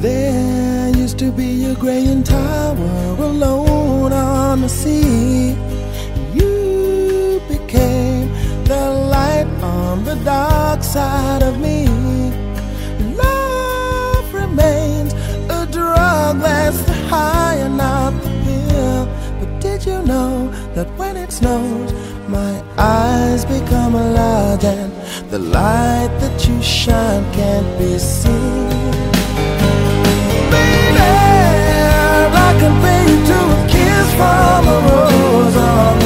There used to be a graying tower alone on the sea. Snows, my eyes become large and the light that you shine can't be seen? Baby, I compare you to a kiss from a rose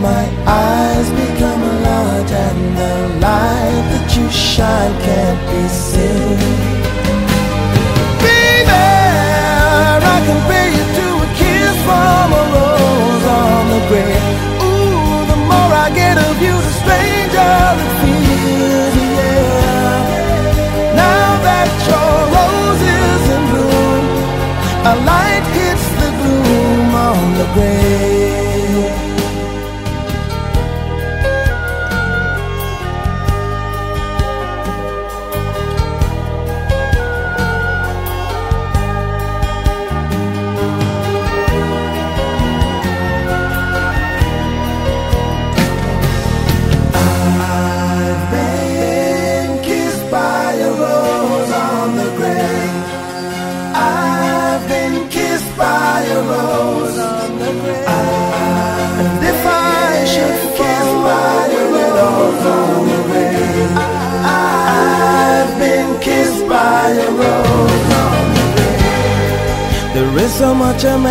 my eyes become a large and the light that you shine can't be seen? I you to a kiss from a rose on the grave. Ooh, the more I get of you, the stranger it feels, yeah. Now that your rose is in bloom, a light hits the gloom on the grave.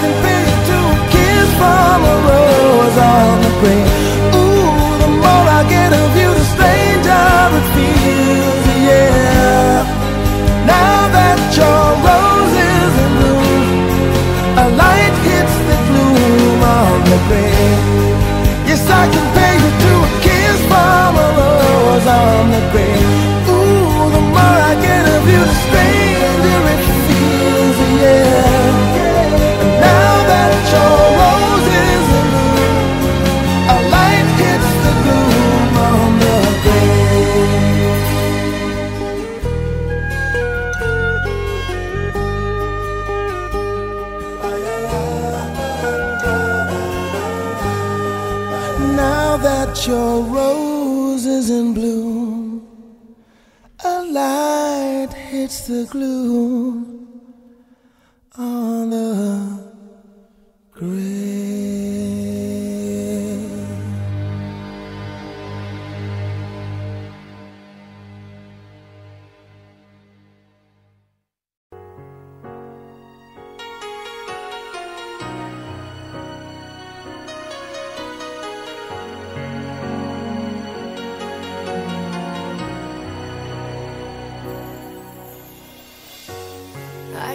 Can feel you to a kiss from a rose on the grave. Ooh, the more I get of you, the stranger it feels, yeah. Now that your rose is in bloom, a light hits the on the grave. Yes, I compare you to a kiss from a rose on the grave. Ooh, the more I get of you, the stranger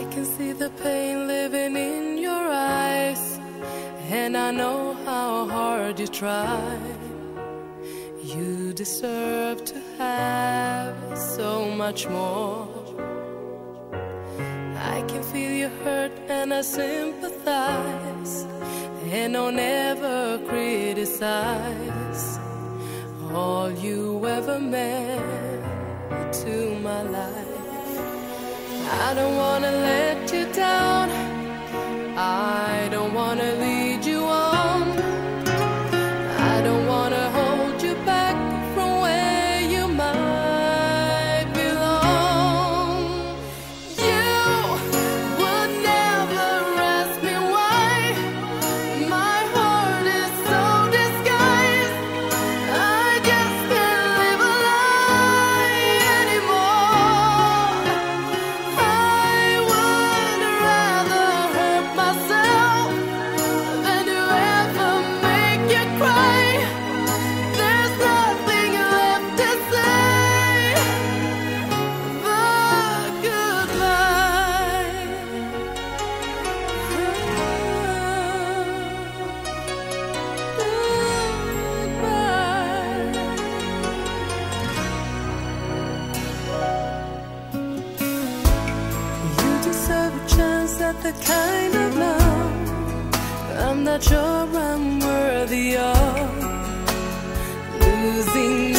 I can see the pain living in your eyes. And I know how hard you try You deserve to have so much more. I can feel your hurt and I sympathize. And I'll never criticize. All you ever meant to my life. I don't wanna let you down. that you're unworthy of losing.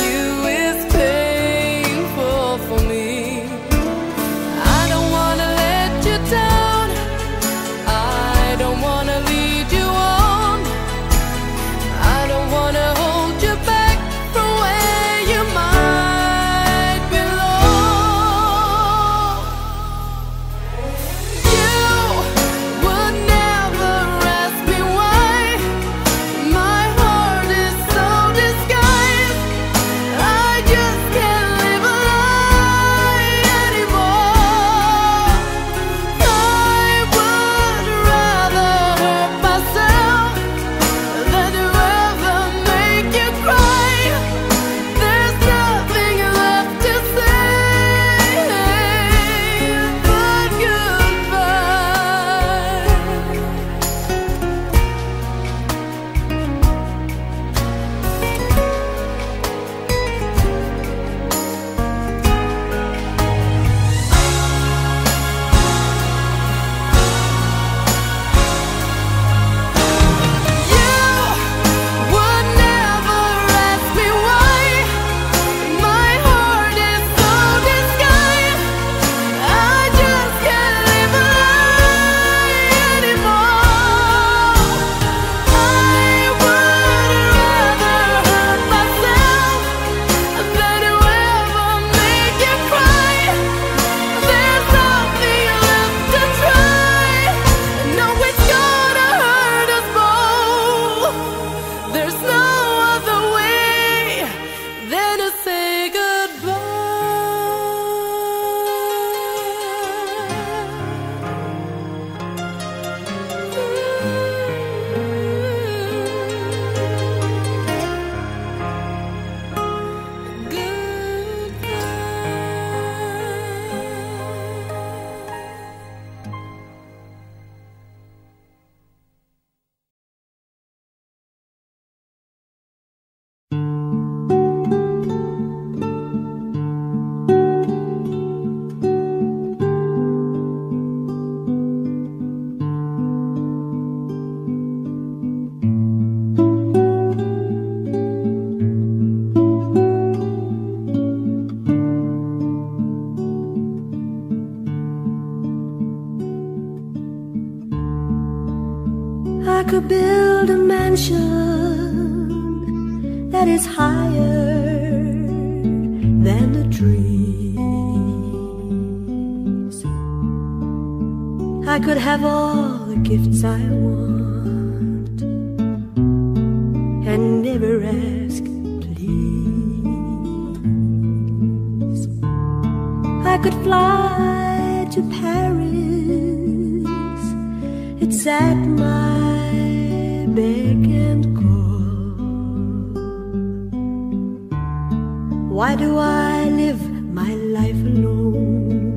Why do I live my life alone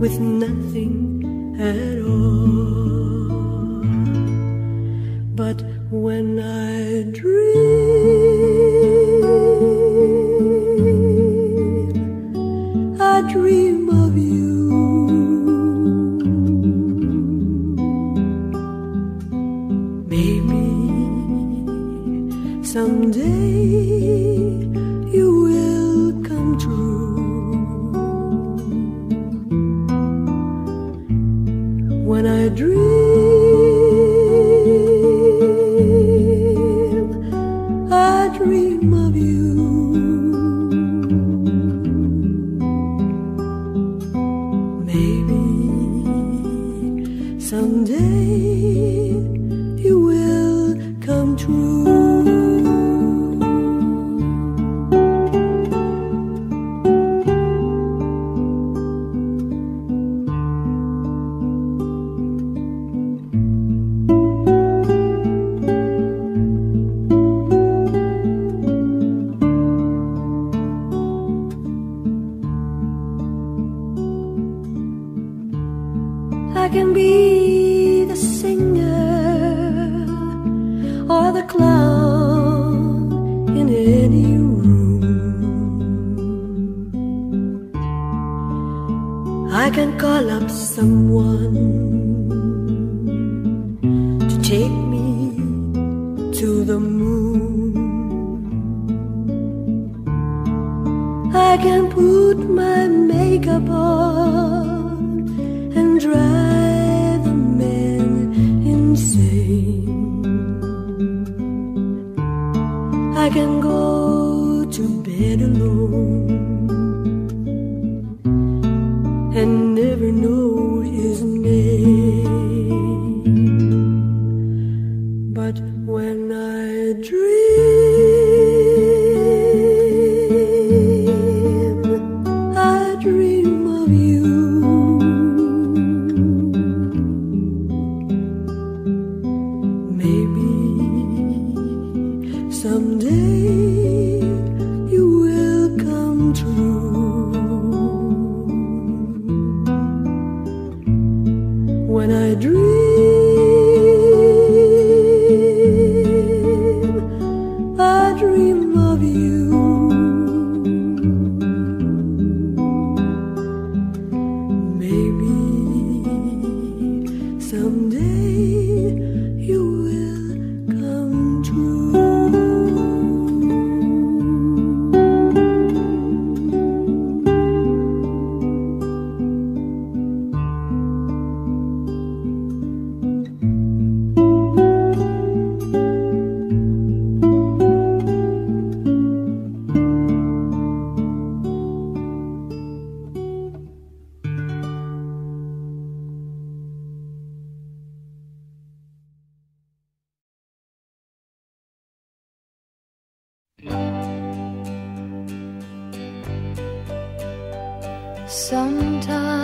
with nothing at all? day. Someday Sometimes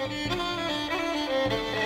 Música